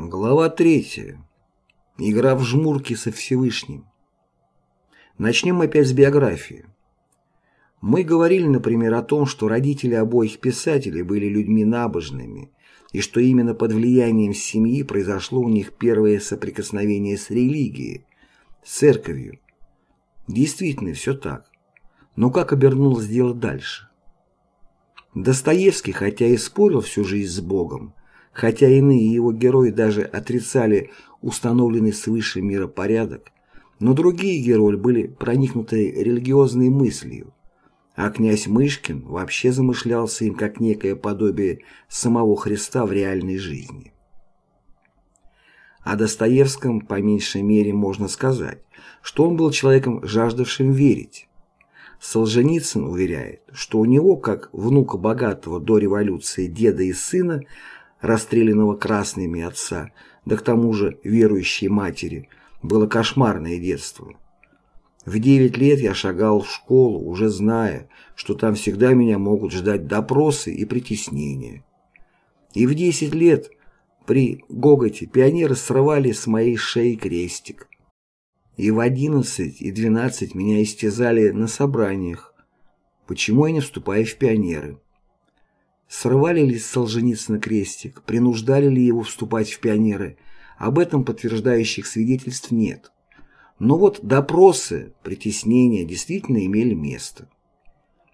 Глава третья. Игра в жмурки со Всевышним. Начнем опять с биографии. Мы говорили, например, о том, что родители обоих писателей были людьми набожными, и что именно под влиянием семьи произошло у них первое соприкосновение с религией, с церковью. Действительно, все так. Но как обернулось дело дальше? Достоевский, хотя и спорил всю жизнь с Богом, Хотя иные его герои даже отрицали установленный свыше миропорядок, но другие герои были проникнуты религиозной мыслью, а князь Мышкин вообще замышлялся им как некое подобие самого Христа в реальной жизни. О Достоевском по меньшей мере можно сказать, что он был человеком, жаждавшим верить. Солженицын уверяет, что у него, как внука богатого до революции деда и сына, расстрелянного красными отца, да к тому же верующей матери, было кошмарное детство. В девять лет я шагал в школу, уже зная, что там всегда меня могут ждать допросы и притеснения. И в десять лет при гоготе пионеры срывали с моей шеи крестик. И в одиннадцать и двенадцать меня истязали на собраниях. Почему я не вступаю в пионеры? Срывали ли Солженицына крестик, принуждали ли его вступать в пионеры, об этом подтверждающих свидетельств нет. Но вот допросы, притеснения действительно имели место.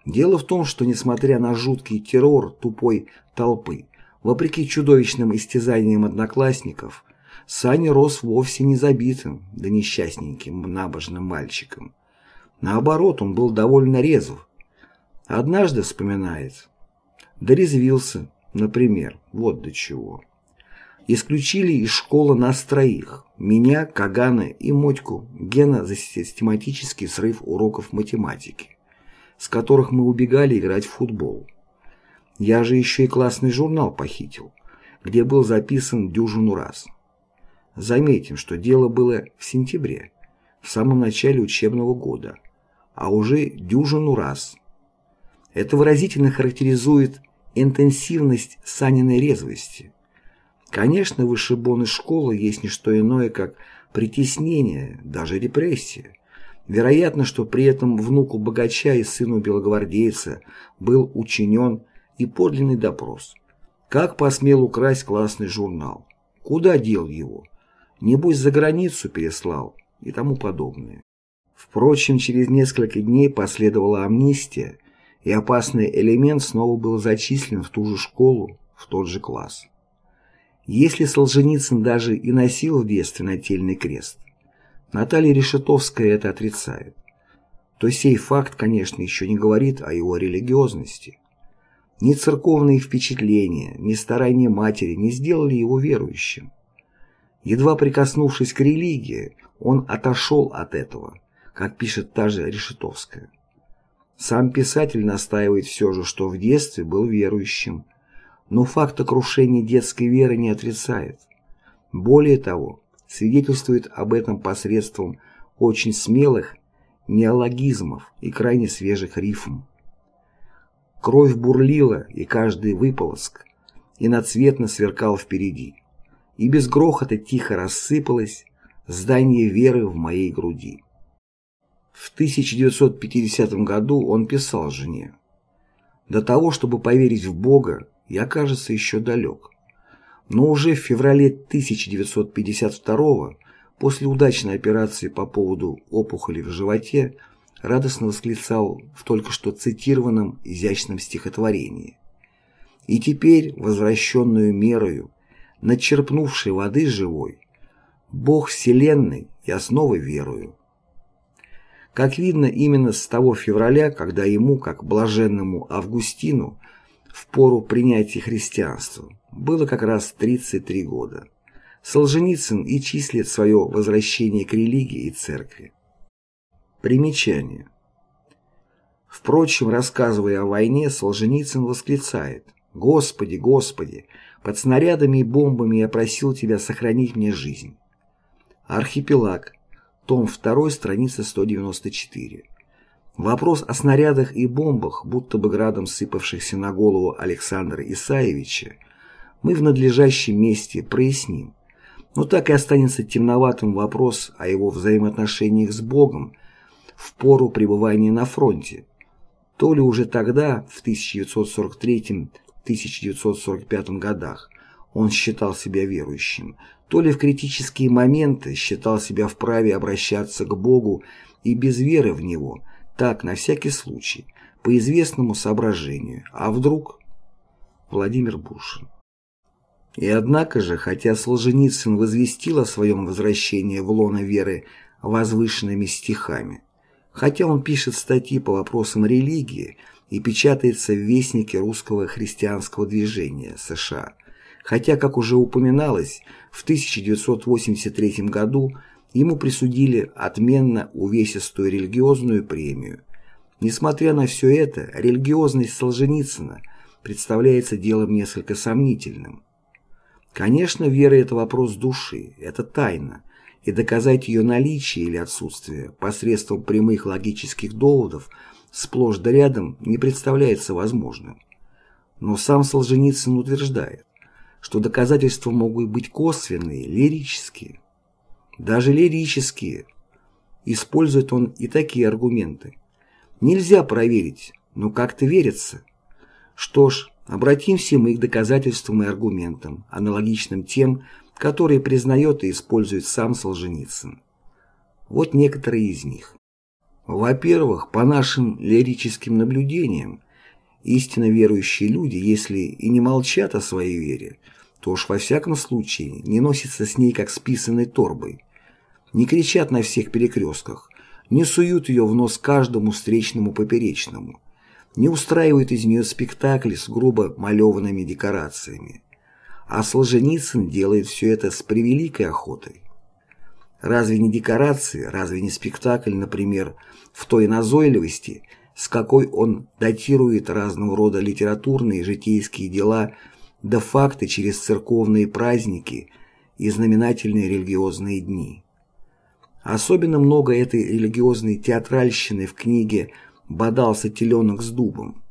Дело в том, что несмотря на жуткий террор тупой толпы, вопреки чудовищным истязаниям одноклассников, Саня рос вовсе не забитым, да несчастненьким набожным мальчиком. Наоборот, он был довольно резв. Однажды, вспоминает, Дорезвился, например, вот до чего. Исключили из школы нас троих, меня, Кагана и Мотьку, Гена за систематический срыв уроков математики, с которых мы убегали играть в футбол. Я же еще и классный журнал похитил, где был записан дюжину раз. Заметим, что дело было в сентябре, в самом начале учебного года, а уже дюжину раз. Это выразительно характеризует интенсивность Саниной резвости. Конечно, вышибон из школы есть не что иное, как притеснение, даже репрессия. Вероятно, что при этом внуку богача и сыну белогвардейца был учинен и подлинный допрос. Как посмел украсть классный журнал? Куда дел его? Небось, за границу переслал и тому подобное. Впрочем, через несколько дней последовала амнистия, и опасный элемент снова был зачислен в ту же школу, в тот же класс. Если Солженицын даже и носил в детстве нательный крест, Наталья Решетовская это отрицает, то сей факт, конечно, еще не говорит о его религиозности. Ни церковные впечатления, ни старания матери не сделали его верующим. Едва прикоснувшись к религии, он отошел от этого, как пишет та же Решетовская. Сам писатель настаивает все же, что в детстве был верующим, но факта крушения детской веры не отрицает. Более того, свидетельствует об этом посредством очень смелых неологизмов и крайне свежих рифм. Кровь бурлила, и каждый выполоск иноцветно сверкал впереди, и без грохота тихо рассыпалось здание веры в моей груди. В 1950 году он писал жене «До того, чтобы поверить в Бога, я, кажется, еще далек». Но уже в феврале 1952 после удачной операции по поводу опухоли в животе, радостно восклицал в только что цитированном изящном стихотворении. «И теперь, возвращенную мерою, начерпнувшей воды живой, Бог Вселенной я снова верую». Как видно, именно с того февраля, когда ему, как блаженному Августину, в пору принятия христианства, было как раз 33 года. Солженицын и числит свое возвращение к религии и церкви. Примечание. Впрочем, рассказывая о войне, Солженицын восклицает «Господи, Господи, под снарядами и бомбами я просил Тебя сохранить мне жизнь». Архипелаг, том 2, страница 194. Вопрос о снарядах и бомбах, будто бы градом сыпавшихся на голову Александра Исаевича, мы в надлежащем месте проясним, Но так и останется темноватым вопрос о его взаимоотношениях с Богом в пору пребывания на фронте. То ли уже тогда, в 1943-1945 годах, он считал себя верующим, то ли в критические моменты считал себя вправе обращаться к Богу и без веры в Него, так, на всякий случай, по известному соображению, а вдруг Владимир Бушин. И однако же, хотя Солженицын возвестил о своем возвращении в лоно веры возвышенными стихами, хотя он пишет статьи по вопросам религии и печатается в Вестнике русского христианского движения США, хотя, как уже упоминалось, в 1983 году ему присудили отменно увесистую религиозную премию. Несмотря на все это, религиозность Солженицына представляется делом несколько сомнительным. Конечно, вера – это вопрос души, это тайна, и доказать ее наличие или отсутствие посредством прямых логических доводов сплошь да рядом не представляется возможным. Но сам Солженицын утверждает, что доказательства могут быть косвенные, лирические. Даже лирические. Использует он и такие аргументы. Нельзя проверить, но как-то верится. Что ж, Обратимся мы к доказательствам и аргументам, аналогичным тем, которые признает и использует сам Солженицын. Вот некоторые из них. Во-первых, по нашим лирическим наблюдениям, истинно верующие люди, если и не молчат о своей вере, то уж во всяком случае не носятся с ней как с писаной торбой, не кричат на всех перекрестках, не суют ее в нос каждому встречному поперечному, не устраивают из нее спектакли с грубо малеванными декорациями. А Солженицын делает все это с превеликой охотой. Разве не декорации, разве не спектакль, например, в той назойливости, с какой он датирует разного рода литературные житейские дела да факты через церковные праздники и знаменательные религиозные дни. Особенно много этой религиозной театральщины в книге бодался теленок с дубом.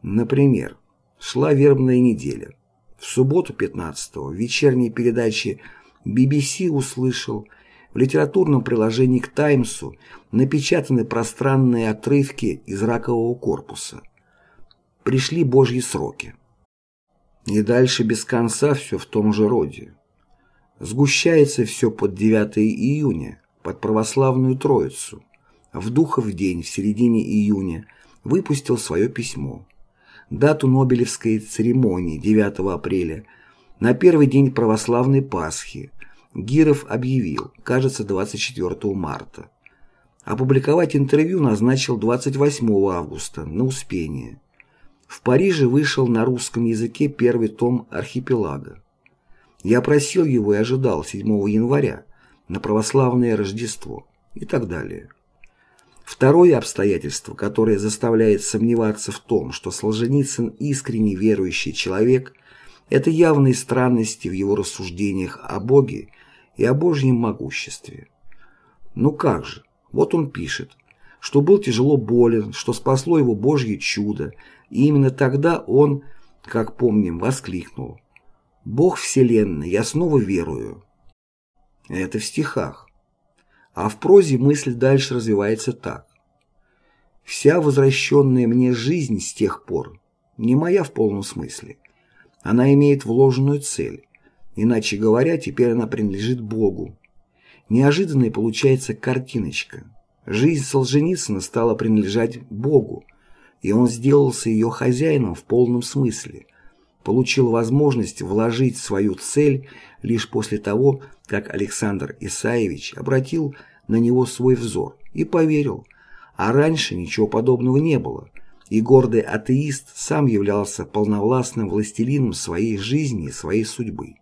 Например, шла вербная неделя. В субботу 15-го в вечерней передаче BBC услышал в литературном приложении к «Таймсу» напечатаны пространные отрывки из ракового корпуса. Пришли божьи сроки. И дальше без конца все в том же роде. Сгущается все под 9 июня, под православную Троицу в Духов день в середине июня выпустил свое письмо. Дату Нобелевской церемонии 9 апреля на первый день православной Пасхи Гиров объявил, кажется, 24 марта. Опубликовать интервью назначил 28 августа на Успение. В Париже вышел на русском языке первый том «Архипелага». Я просил его и ожидал 7 января на православное Рождество и так далее. Второе обстоятельство, которое заставляет сомневаться в том, что Солженицын искренне верующий человек, это явные странности в его рассуждениях о Боге и о Божьем могуществе. Ну как же, вот он пишет, что был тяжело болен, что спасло его Божье чудо, и именно тогда он, как помним, воскликнул «Бог Вселенной, я снова верую». Это в стихах. А в прозе мысль дальше развивается так. Вся возвращенная мне жизнь с тех пор не моя в полном смысле. Она имеет вложенную цель. Иначе говоря, теперь она принадлежит Богу. Неожиданной получается картиночка. Жизнь Солженицына стала принадлежать Богу, и он сделался ее хозяином в полном смысле. Получил возможность вложить свою цель лишь после того, как Александр Исаевич обратил на него свой взор и поверил, а раньше ничего подобного не было, и гордый атеист сам являлся полновластным властелином своей жизни и своей судьбы.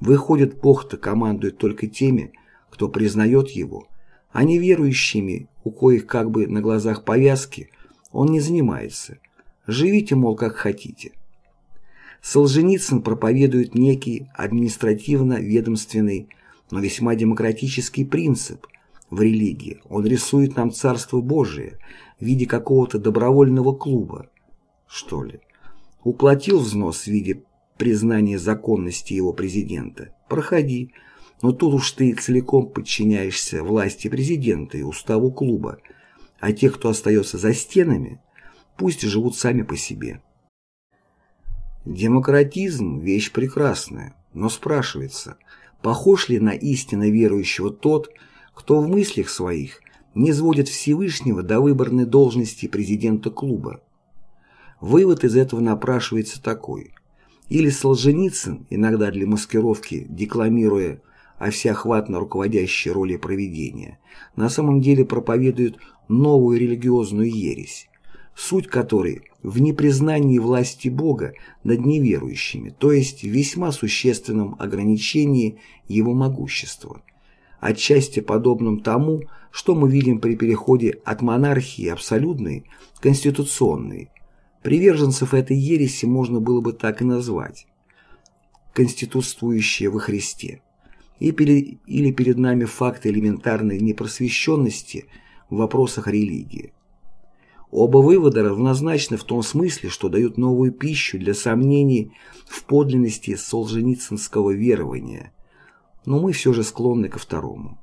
Выходит, Бог-то командует только теми, кто признает его, а неверующими, у коих как бы на глазах повязки, он не занимается. Живите, мол, как хотите. Солженицын проповедует некий административно-ведомственный, но весьма демократический принцип в религии. Он рисует нам Царство Божие в виде какого-то добровольного клуба, что ли. Уплатил взнос в виде признания законности его президента, проходи, но тут уж ты целиком подчиняешься власти президента и уставу клуба, а те, кто остается за стенами, пусть живут сами по себе. Демократизм – вещь прекрасная, но спрашивается, похож ли на истинно верующего тот, кто в мыслях своих не сводит Всевышнего до выборной должности президента клуба. Вывод из этого напрашивается такой. Или Солженицын, иногда для маскировки, декламируя о всеохватно руководящей роли проведения, на самом деле проповедует новую религиозную ересь, суть которой в непризнании власти Бога над неверующими, то есть в весьма существенном ограничении его могущества, отчасти подобном тому, что мы видим при переходе от монархии абсолютной к конституционной. Приверженцев этой ереси можно было бы так и назвать – конституствующие во Христе. И перед, или перед нами факт элементарной непросвещенности в вопросах религии. Оба вывода равнозначны в том смысле, что дают новую пищу для сомнений в подлинности солженицынского верования, но мы все же склонны ко второму.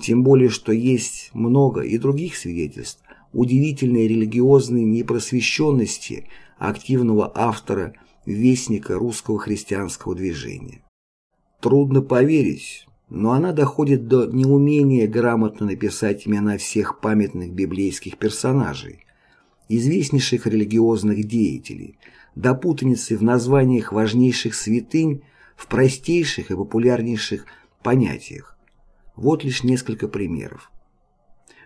Тем более, что есть много и других свидетельств удивительной религиозной непросвещенности активного автора вестника русского христианского движения. Трудно поверить, но она доходит до неумения грамотно написать имена всех памятных библейских персонажей, известнейших религиозных деятелей, до путаницы в названиях важнейших святынь в простейших и популярнейших понятиях. Вот лишь несколько примеров.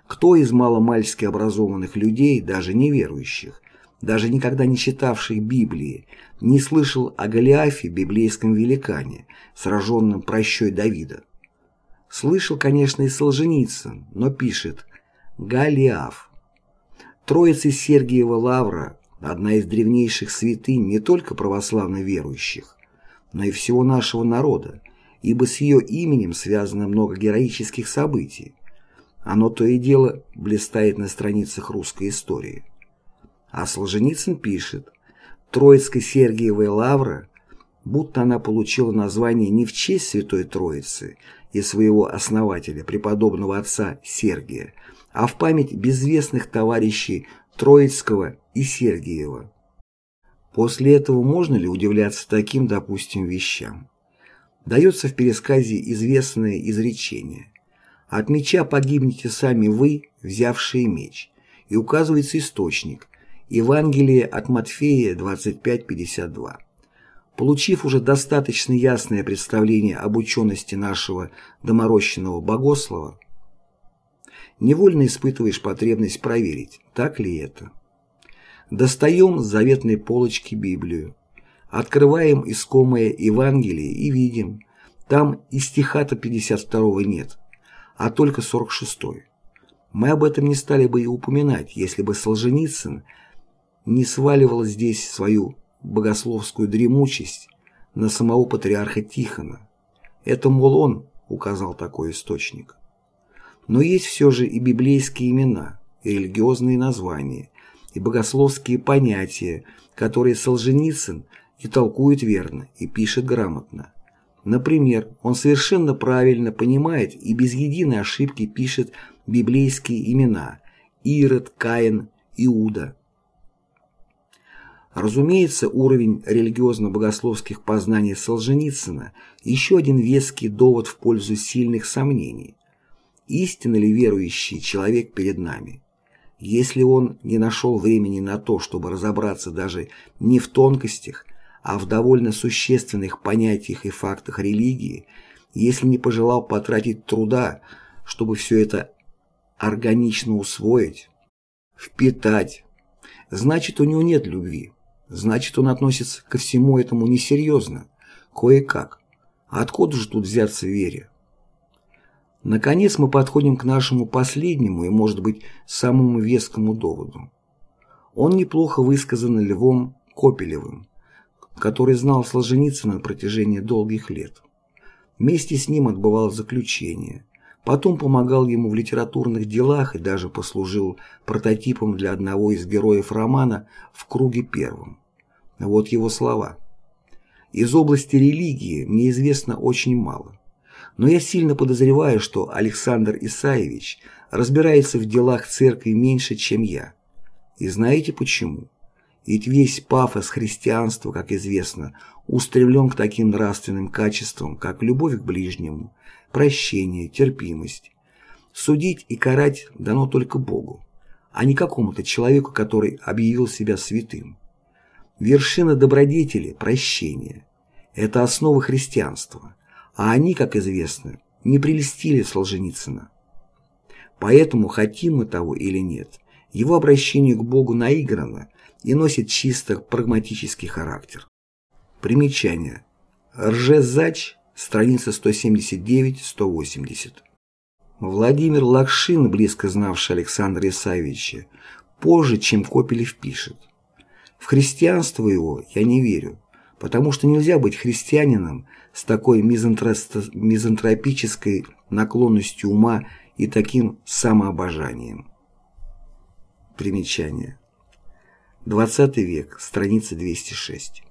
Кто из маломальски образованных людей, даже неверующих, даже никогда не читавших Библии, не слышал о Голиафе, библейском великане, сраженном прощой Давида? Слышал, конечно, и Солженицын, но пишет «Голиаф». Троица Сергиева Лавра – одна из древнейших святынь не только православно верующих, но и всего нашего народа, ибо с ее именем связано много героических событий. Оно то и дело блистает на страницах русской истории. А Солженицын пишет, Троицкая Сергиевая Лавра, будто она получила название не в честь Святой Троицы и своего основателя, преподобного отца Сергия, а в память безвестных товарищей Троицкого и Сергиева. После этого можно ли удивляться таким, допустим, вещам? Дается в пересказе известное изречение «От меча погибнете сами вы, взявшие меч», и указывается источник Евангелие от Матфея 25.52. Получив уже достаточно ясное представление об учености нашего доморощенного богослова, невольно испытываешь потребность проверить, так ли это. Достаем с заветной полочки Библию, открываем искомое Евангелие и видим, там и стиха-то 52 нет, а только 46-й. Мы об этом не стали бы и упоминать, если бы Солженицын не сваливал здесь свою богословскую дремучесть на самого патриарха Тихона. Это, мол, он указал такой источник. Но есть все же и библейские имена, и религиозные названия, и богословские понятия, которые Солженицын и толкует верно, и пишет грамотно. Например, он совершенно правильно понимает и без единой ошибки пишет библейские имена Ирод, Каин, Иуда – Разумеется, уровень религиозно-богословских познаний Солженицына – еще один веский довод в пользу сильных сомнений. Истинно ли верующий человек перед нами? Если он не нашел времени на то, чтобы разобраться даже не в тонкостях, а в довольно существенных понятиях и фактах религии, если не пожелал потратить труда, чтобы все это органично усвоить, впитать, значит у него нет любви. Значит, он относится ко всему этому несерьезно, кое-как. А откуда же тут взяться вере? Наконец мы подходим к нашему последнему и, может быть, самому вескому доводу. Он неплохо высказан Львом Копелевым, который знал Солженицына на протяжении долгих лет. Вместе с ним отбывал заключение, потом помогал ему в литературных делах и даже послужил прототипом для одного из героев романа «В круге первом». Вот его слова. Из области религии мне известно очень мало. Но я сильно подозреваю, что Александр Исаевич разбирается в делах церкви меньше, чем я. И знаете почему? Ведь весь пафос христианства, как известно, устремлен к таким нравственным качествам, как любовь к ближнему, прощение, терпимость. Судить и карать дано только Богу, а не какому-то человеку, который объявил себя святым. Вершина добродетели – прощение. Это основа христианства, а они, как известно, не прелестили Солженицына. Поэтому, хотим мы того или нет, его обращение к Богу наиграно и носит чисто прагматический характер. Примечание. Ржезач, страница 179-180. Владимир Лакшин, близко знавший Александра Исаевича, позже, чем Копелев пишет. В христианство его я не верю, потому что нельзя быть христианином с такой мизантропической наклонностью ума и таким самообожанием. Примечание. 20 век, страница 206.